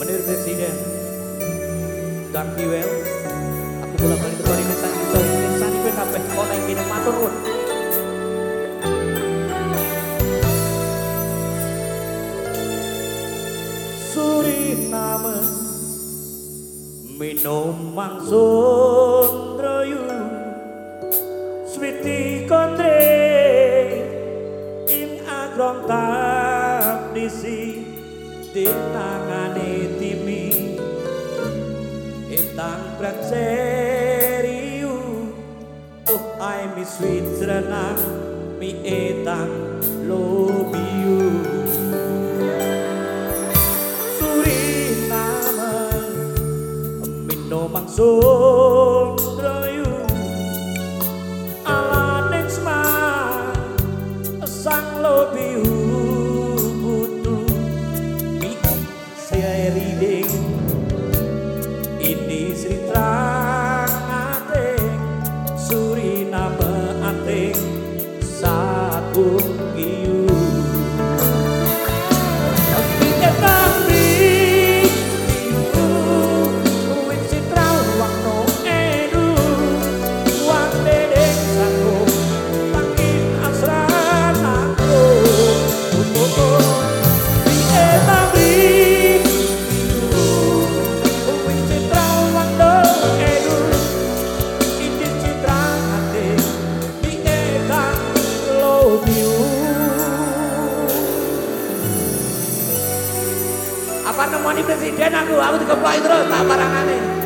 Menir Presiden dan Kiwel aku pulang balik ke tak iso insani kowe kabeh kok nang kene matur nuwun Suriname minum mangsun rayu Switi kondre ing agron krisi di tangane timi. Etang prakseriu Oh ai, mi Switzerland, mi etang lobiu. Suriname Mindo mangsul you. Apa nemoni presiden aku, aku dikeplok terus tak parangane.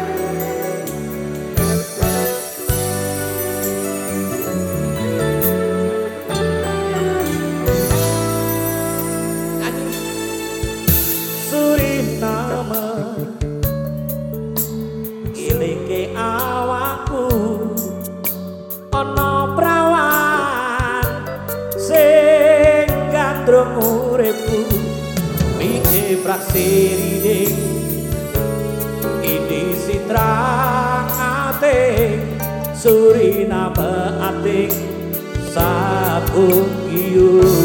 Terima kasih. Mike praksirine Ini sitrang ate Suriname ate Sabung giyu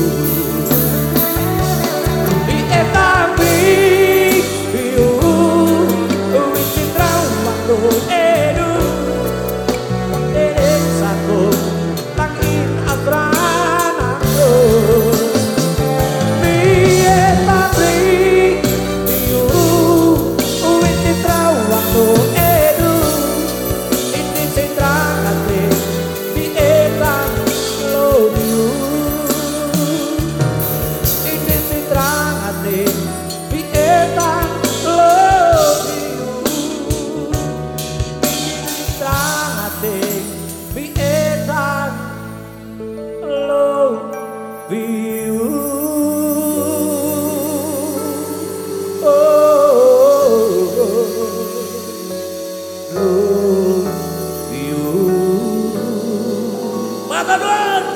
Manuel.